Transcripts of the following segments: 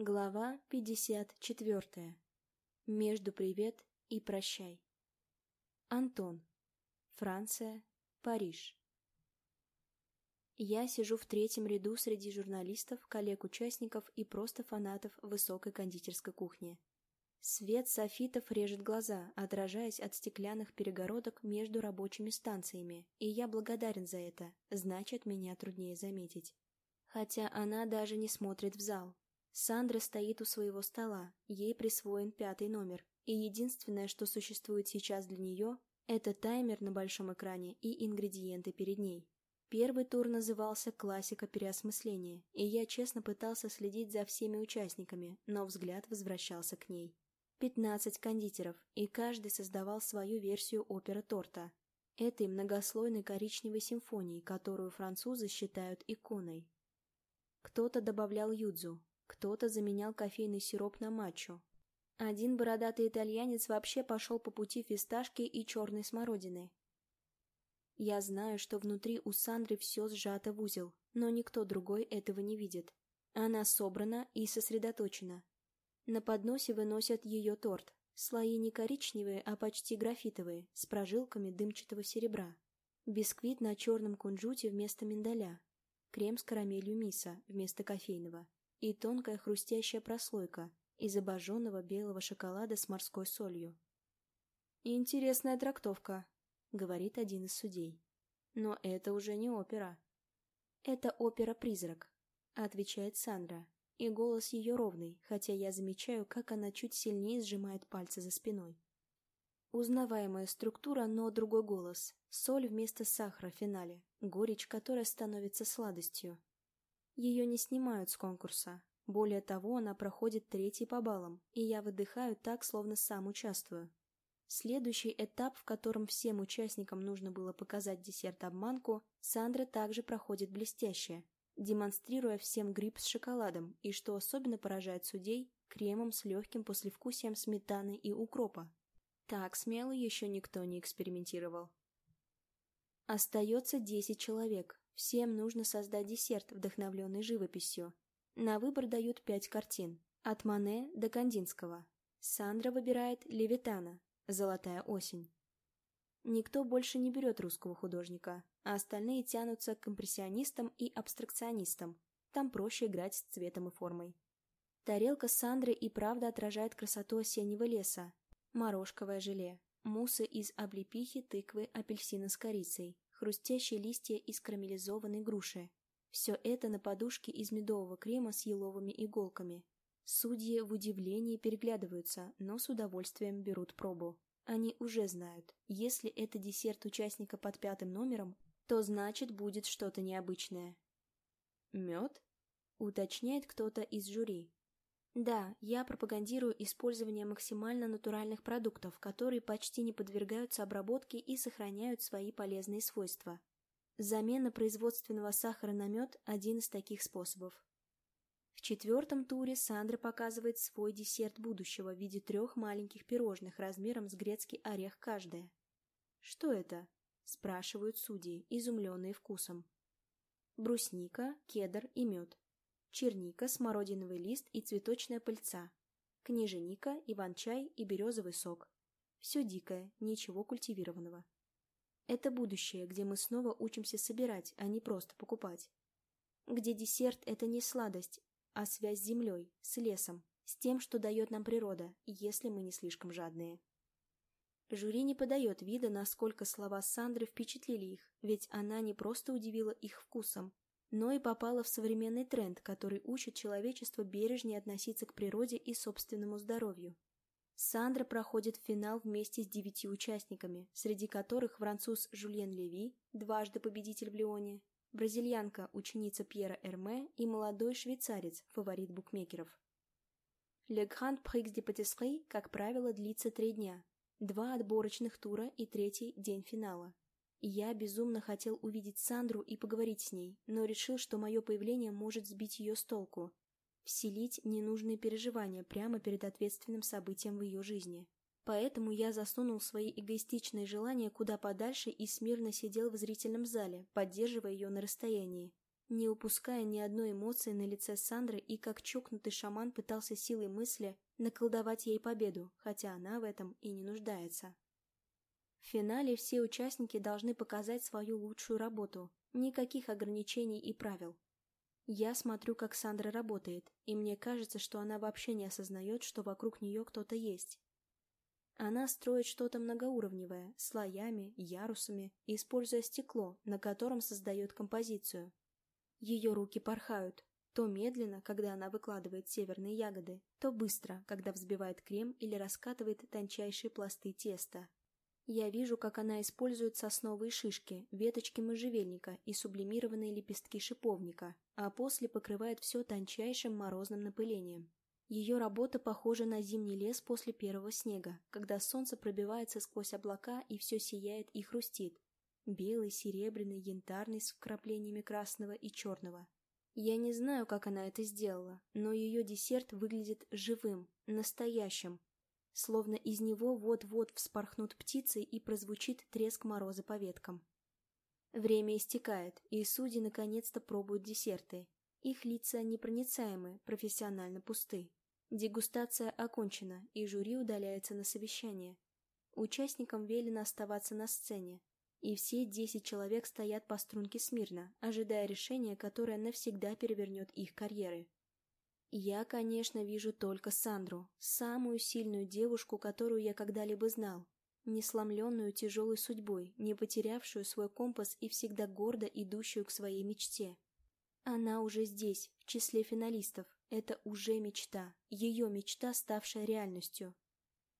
Глава 54. Между привет и прощай. Антон. Франция. Париж. Я сижу в третьем ряду среди журналистов, коллег-участников и просто фанатов высокой кондитерской кухни. Свет софитов режет глаза, отражаясь от стеклянных перегородок между рабочими станциями, и я благодарен за это, значит, меня труднее заметить. Хотя она даже не смотрит в зал, Сандра стоит у своего стола, ей присвоен пятый номер, и единственное, что существует сейчас для нее, это таймер на большом экране и ингредиенты перед ней. Первый тур назывался «Классика переосмысления», и я честно пытался следить за всеми участниками, но взгляд возвращался к ней. Пятнадцать кондитеров, и каждый создавал свою версию оперы торта. Этой многослойной коричневой симфонии, которую французы считают иконой. Кто-то добавлял юдзу, кто-то заменял кофейный сироп на матчу. Один бородатый итальянец вообще пошел по пути фисташки и черной смородины. Я знаю, что внутри у Сандры все сжато в узел, но никто другой этого не видит. Она собрана и сосредоточена. На подносе выносят ее торт. Слои не коричневые, а почти графитовые, с прожилками дымчатого серебра. Бисквит на черном кунжуте вместо миндаля. Крем с карамелью миса вместо кофейного и тонкая хрустящая прослойка из обожженного белого шоколада с морской солью. «Интересная трактовка», — говорит один из судей. «Но это уже не опера». «Это опера-призрак», — отвечает Сандра, и голос ее ровный, хотя я замечаю, как она чуть сильнее сжимает пальцы за спиной. Узнаваемая структура, но другой голос. Соль вместо сахара в финале. Горечь, которая становится сладостью. Ее не снимают с конкурса. Более того, она проходит третий по баллам, и я выдыхаю так, словно сам участвую. Следующий этап, в котором всем участникам нужно было показать десерт-обманку, Сандра также проходит блестяще, демонстрируя всем гриб с шоколадом и, что особенно поражает судей, кремом с легким послевкусием сметаны и укропа. Так смело еще никто не экспериментировал. Остается десять человек, Всем нужно создать десерт, вдохновленный живописью. На выбор дают пять картин, от Мане до Кандинского. Сандра выбирает Левитана «Золотая осень». Никто больше не берет русского художника, а остальные тянутся к компрессионистам и абстракционистам. Там проще играть с цветом и формой. Тарелка Сандры и правда отражает красоту осеннего леса. Морожковое желе, муссы из облепихи, тыквы, апельсина с корицей, хрустящие листья из карамелизованной груши. Все это на подушке из медового крема с еловыми иголками. Судьи в удивлении переглядываются, но с удовольствием берут пробу. Они уже знают, если это десерт участника под пятым номером, то значит будет что-то необычное. «Мед?» — уточняет кто-то из жюри. Да, я пропагандирую использование максимально натуральных продуктов, которые почти не подвергаются обработке и сохраняют свои полезные свойства. Замена производственного сахара на мед – один из таких способов. В четвертом туре Сандра показывает свой десерт будущего в виде трех маленьких пирожных размером с грецкий орех каждая. «Что это?» – спрашивают судьи, изумленные вкусом. Брусника, кедр и мед черника, смородиновый лист и цветочная пыльца, книженика, иван-чай и березовый сок. Все дикое, ничего культивированного. Это будущее, где мы снова учимся собирать, а не просто покупать. Где десерт – это не сладость, а связь с землей, с лесом, с тем, что дает нам природа, если мы не слишком жадные. Жюри не подает вида, насколько слова Сандры впечатлили их, ведь она не просто удивила их вкусом, но и попала в современный тренд, который учит человечество бережнее относиться к природе и собственному здоровью. Сандра проходит финал вместе с девятью участниками, среди которых француз Жюльен Леви, дважды победитель в Лионе, бразильянка, ученица Пьера Эрме и молодой швейцарец, фаворит букмекеров. Le Grand Prix de Patisserie, как правило, длится три дня, два отборочных тура и третий день финала. Я безумно хотел увидеть Сандру и поговорить с ней, но решил, что мое появление может сбить ее с толку, вселить ненужные переживания прямо перед ответственным событием в ее жизни. Поэтому я засунул свои эгоистичные желания куда подальше и смирно сидел в зрительном зале, поддерживая ее на расстоянии. не упуская ни одной эмоции на лице Сандры и как чокнутый шаман пытался силой мысли наколдовать ей победу, хотя она в этом и не нуждается. В финале все участники должны показать свою лучшую работу, никаких ограничений и правил. Я смотрю, как Сандра работает, и мне кажется, что она вообще не осознает, что вокруг нее кто-то есть. Она строит что-то многоуровневое, слоями, ярусами, используя стекло, на котором создает композицию. Ее руки порхают, то медленно, когда она выкладывает северные ягоды, то быстро, когда взбивает крем или раскатывает тончайшие пласты теста. Я вижу, как она использует сосновые шишки, веточки можжевельника и сублимированные лепестки шиповника, а после покрывает все тончайшим морозным напылением. Ее работа похожа на зимний лес после первого снега, когда солнце пробивается сквозь облака и все сияет и хрустит. Белый, серебряный, янтарный с вкраплениями красного и черного. Я не знаю, как она это сделала, но ее десерт выглядит живым, настоящим, словно из него вот-вот вспорхнут птицы и прозвучит треск мороза по веткам. Время истекает, и судьи наконец-то пробуют десерты. Их лица непроницаемы, профессионально пусты. Дегустация окончена, и жюри удаляется на совещание. Участникам велено оставаться на сцене, и все десять человек стоят по струнке смирно, ожидая решения, которое навсегда перевернет их карьеры. Я, конечно, вижу только Сандру, самую сильную девушку, которую я когда-либо знал, не сломленную тяжелой судьбой, не потерявшую свой компас и всегда гордо идущую к своей мечте. Она уже здесь, в числе финалистов. Это уже мечта, ее мечта, ставшая реальностью.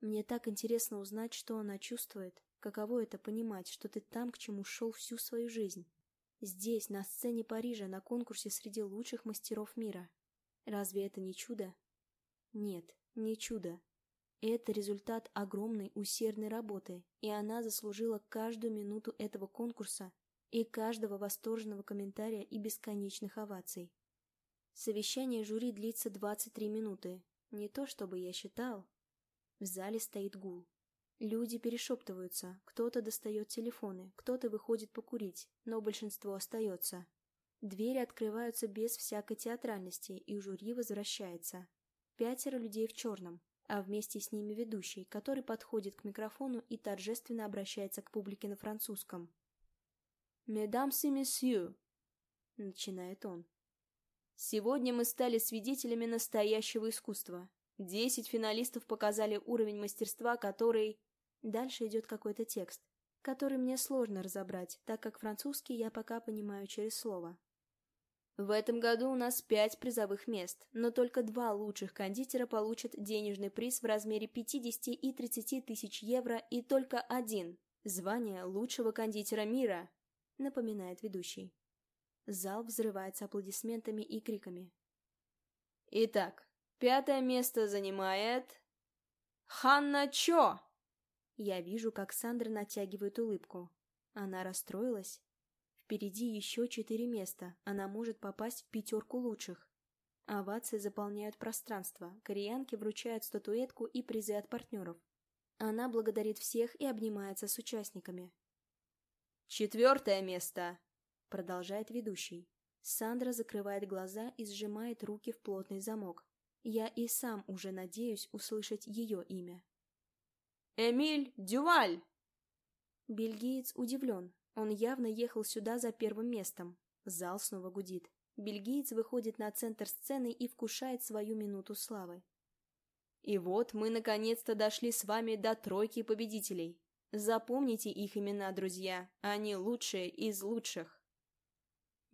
Мне так интересно узнать, что она чувствует, каково это понимать, что ты там, к чему шел всю свою жизнь. Здесь, на сцене Парижа, на конкурсе среди лучших мастеров мира. Разве это не чудо? Нет, не чудо. Это результат огромной усердной работы, и она заслужила каждую минуту этого конкурса и каждого восторженного комментария и бесконечных оваций. Совещание жюри длится 23 минуты. Не то чтобы я считал. В зале стоит гул. Люди перешептываются, кто-то достает телефоны, кто-то выходит покурить, но большинство остается. Двери открываются без всякой театральности, и жюри возвращается. Пятеро людей в черном, а вместе с ними ведущий, который подходит к микрофону и торжественно обращается к публике на французском. «Mesdames et messieurs», — начинает он. «Сегодня мы стали свидетелями настоящего искусства. Десять финалистов показали уровень мастерства, который...» Дальше идет какой-то текст, который мне сложно разобрать, так как французский я пока понимаю через слово. В этом году у нас пять призовых мест, но только два лучших кондитера получат денежный приз в размере 50 и 30 тысяч евро и только один – звание лучшего кондитера мира, напоминает ведущий. Зал взрывается аплодисментами и криками. Итак, пятое место занимает... Ханна Чо! Я вижу, как Сандра натягивает улыбку. Она расстроилась? Впереди еще четыре места, она может попасть в пятерку лучших. Овации заполняют пространство, кореянки вручают статуэтку и призы от партнеров. Она благодарит всех и обнимается с участниками. «Четвертое место!» — продолжает ведущий. Сандра закрывает глаза и сжимает руки в плотный замок. Я и сам уже надеюсь услышать ее имя. «Эмиль Дюваль!» Бельгиец удивлен, он явно ехал сюда за первым местом. Зал снова гудит. Бельгиец выходит на центр сцены и вкушает свою минуту славы. И вот мы наконец-то дошли с вами до тройки победителей. Запомните их имена, друзья. Они лучшие из лучших.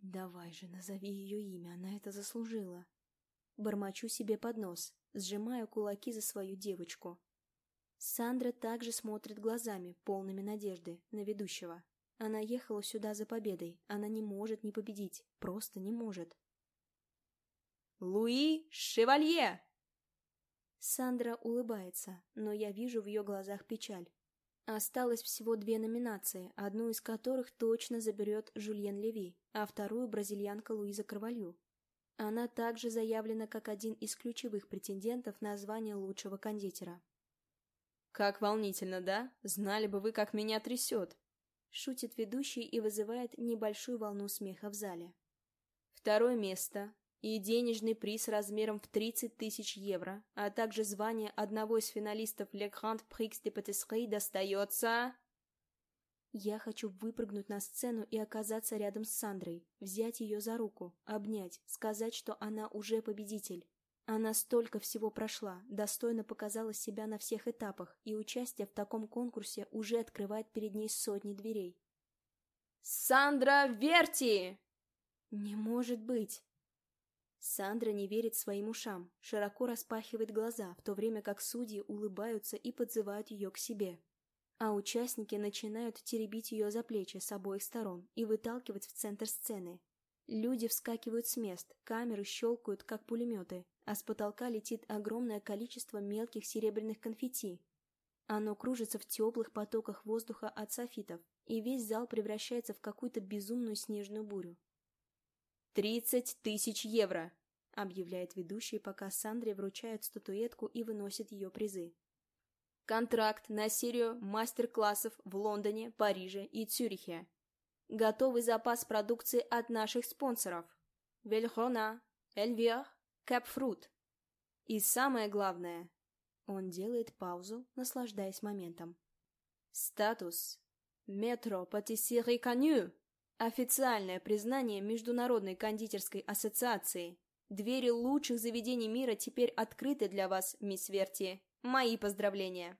Давай же, назови ее имя, она это заслужила. Бормочу себе под нос, сжимаю кулаки за свою девочку. Сандра также смотрит глазами, полными надежды, на ведущего. Она ехала сюда за победой. Она не может не победить. Просто не может. «Луи Шевалье!» Сандра улыбается, но я вижу в ее глазах печаль. Осталось всего две номинации, одну из которых точно заберет Жульен Леви, а вторую – бразильянка Луиза Карвалью. Она также заявлена как один из ключевых претендентов на звание лучшего кондитера. «Как волнительно, да? Знали бы вы, как меня трясет!» Шутит ведущий и вызывает небольшую волну смеха в зале. Второе место и денежный приз размером в 30 тысяч евро, а также звание одного из финалистов Le Grand Prix de Patisserie достается... Я хочу выпрыгнуть на сцену и оказаться рядом с Сандрой, взять ее за руку, обнять, сказать, что она уже победитель. Она столько всего прошла, достойно показала себя на всех этапах, и участие в таком конкурсе уже открывает перед ней сотни дверей. «Сандра Верти!» «Не может быть!» Сандра не верит своим ушам, широко распахивает глаза, в то время как судьи улыбаются и подзывают ее к себе а участники начинают теребить ее за плечи с обоих сторон и выталкивать в центр сцены. Люди вскакивают с мест, камеры щелкают, как пулеметы, а с потолка летит огромное количество мелких серебряных конфетти. Оно кружится в теплых потоках воздуха от софитов, и весь зал превращается в какую-то безумную снежную бурю. «Тридцать тысяч евро!» — объявляет ведущий, пока Сандре вручают статуэтку и выносят ее призы. Контракт на серию мастер-классов в Лондоне, Париже и Цюрихе. Готовый запас продукции от наших спонсоров. Вельхона, Эльвир, Кэпфрут. И самое главное, он делает паузу, наслаждаясь моментом. Статус. Метро Патиссери Коню. Официальное признание Международной кондитерской ассоциации. Двери лучших заведений мира теперь открыты для вас, мисс Верти. Мои поздравления!»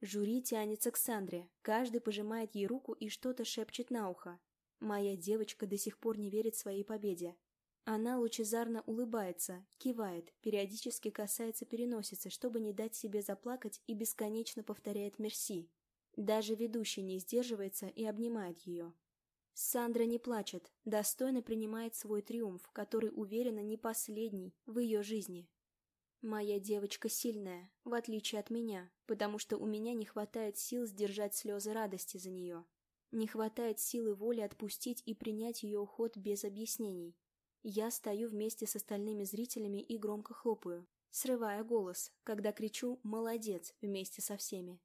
Жюри тянется к Сандре, каждый пожимает ей руку и что-то шепчет на ухо. Моя девочка до сих пор не верит своей победе. Она лучезарно улыбается, кивает, периодически касается переносицы, чтобы не дать себе заплакать и бесконечно повторяет «мерси». Даже ведущий не сдерживается и обнимает ее. Сандра не плачет, достойно принимает свой триумф, который, уверена, не последний в ее жизни. Моя девочка сильная, в отличие от меня, потому что у меня не хватает сил сдержать слезы радости за нее. Не хватает силы воли отпустить и принять ее уход без объяснений. Я стою вместе с остальными зрителями и громко хлопаю, срывая голос, когда кричу «молодец» вместе со всеми.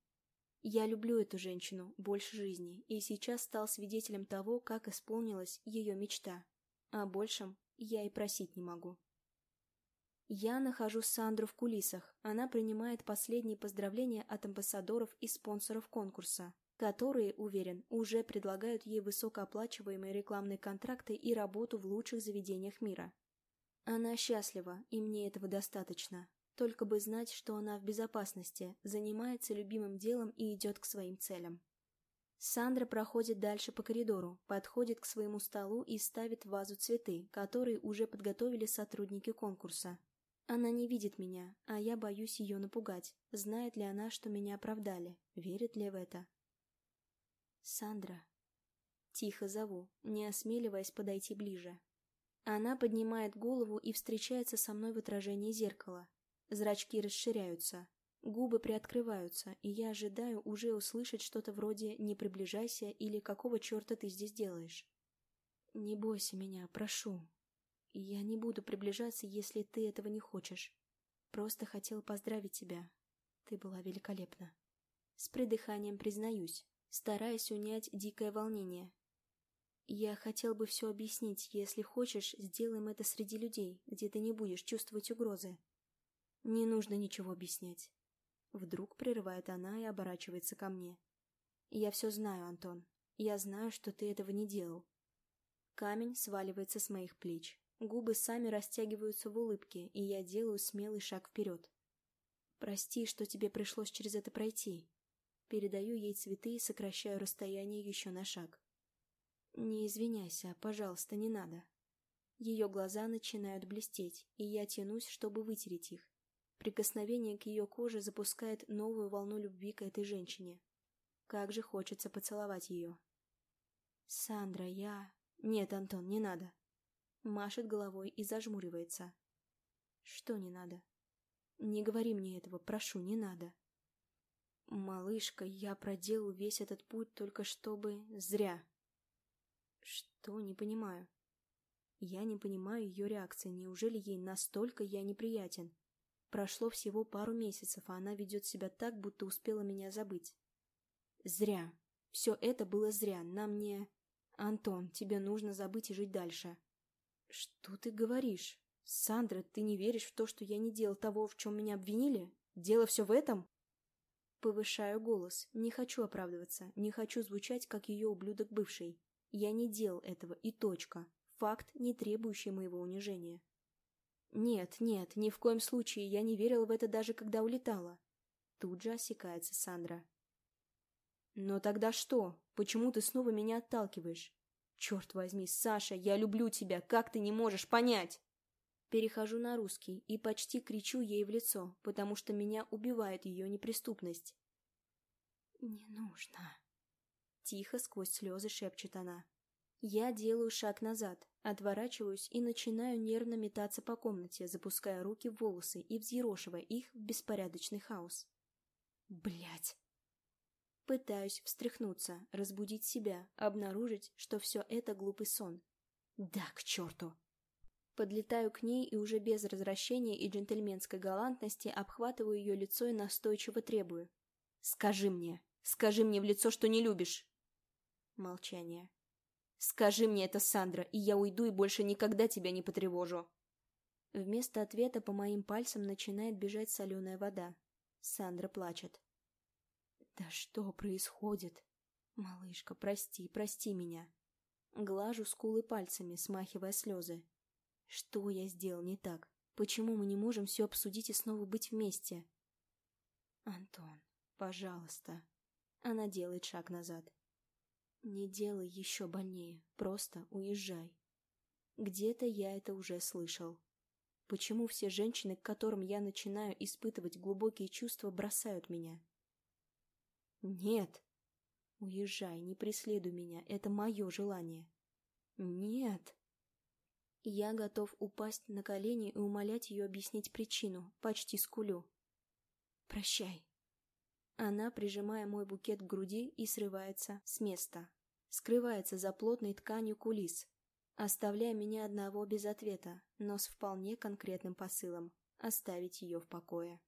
Я люблю эту женщину больше жизни и сейчас стал свидетелем того, как исполнилась ее мечта. О большем я и просить не могу. Я нахожу Сандру в кулисах. Она принимает последние поздравления от амбассадоров и спонсоров конкурса, которые, уверен, уже предлагают ей высокооплачиваемые рекламные контракты и работу в лучших заведениях мира. Она счастлива, и мне этого достаточно. Только бы знать, что она в безопасности, занимается любимым делом и идет к своим целям. Сандра проходит дальше по коридору, подходит к своему столу и ставит в вазу цветы, которые уже подготовили сотрудники конкурса. Она не видит меня, а я боюсь ее напугать. Знает ли она, что меня оправдали? Верит ли в это? Сандра. Тихо зову, не осмеливаясь подойти ближе. Она поднимает голову и встречается со мной в отражении зеркала. Зрачки расширяются, губы приоткрываются, и я ожидаю уже услышать что-то вроде «не приближайся» или «какого черта ты здесь делаешь?» «Не бойся меня, прошу», я не буду приближаться, если ты этого не хочешь. Просто хотел поздравить тебя. Ты была великолепна. С придыханием признаюсь, стараясь унять дикое волнение. Я хотел бы все объяснить. Если хочешь, сделаем это среди людей, где ты не будешь чувствовать угрозы. Не нужно ничего объяснять. Вдруг прерывает она и оборачивается ко мне. Я все знаю, Антон. Я знаю, что ты этого не делал. Камень сваливается с моих плеч. Губы сами растягиваются в улыбке, и я делаю смелый шаг вперед. «Прости, что тебе пришлось через это пройти». Передаю ей цветы и сокращаю расстояние еще на шаг. «Не извиняйся, пожалуйста, не надо». Ее глаза начинают блестеть, и я тянусь, чтобы вытереть их. Прикосновение к ее коже запускает новую волну любви к этой женщине. Как же хочется поцеловать ее. «Сандра, я...» «Нет, Антон, не надо». Машет головой и зажмуривается. Что не надо? Не говори мне этого, прошу, не надо. Малышка, я проделал весь этот путь только чтобы... Зря. Что? Не понимаю. Я не понимаю ее реакции. Неужели ей настолько я неприятен? Прошло всего пару месяцев, а она ведет себя так, будто успела меня забыть. Зря. Все это было зря. Нам не... Антон, тебе нужно забыть и жить дальше. Что ты говоришь? Сандра, ты не веришь в то, что я не делал того, в чем меня обвинили? Дело все в этом? Повышаю голос. Не хочу оправдываться. Не хочу звучать, как ее ублюдок бывший. Я не делал этого, и точка. Факт, не требующий моего унижения. Нет, нет, ни в коем случае я не верила в это даже когда улетала. Тут же осекается Сандра. Но тогда что? Почему ты снова меня отталкиваешь? Черт возьми, Саша, я люблю тебя, как ты не можешь понять? Перехожу на русский и почти кричу ей в лицо, потому что меня убивает ее неприступность. «Не нужно», — тихо сквозь слезы шепчет она. Я делаю шаг назад, отворачиваюсь и начинаю нервно метаться по комнате, запуская руки в волосы и взъерошивая их в беспорядочный хаос. Блять! Пытаюсь встряхнуться, разбудить себя, обнаружить, что все это глупый сон. Да, к черту! Подлетаю к ней и уже без развращения и джентльменской галантности обхватываю ее лицо и настойчиво требую. «Скажи мне! Скажи мне в лицо, что не любишь!» Молчание. «Скажи мне это, Сандра, и я уйду и больше никогда тебя не потревожу!» Вместо ответа по моим пальцам начинает бежать соленая вода. Сандра плачет. «Да что происходит? Малышка, прости, прости меня!» Глажу скулы пальцами, смахивая слезы. Что я сделал не так? Почему мы не можем все обсудить и снова быть вместе? Антон, пожалуйста. Она делает шаг назад. Не делай еще больнее, просто уезжай. Где-то я это уже слышал. Почему все женщины, к которым я начинаю испытывать глубокие чувства, бросают меня? Нет. Уезжай, не преследуй меня, это мое желание. Нет. Я готов упасть на колени и умолять ее объяснить причину, почти скулю. «Прощай». Она, прижимая мой букет к груди, и срывается с места. Скрывается за плотной тканью кулис, оставляя меня одного без ответа, но с вполне конкретным посылом – оставить ее в покое.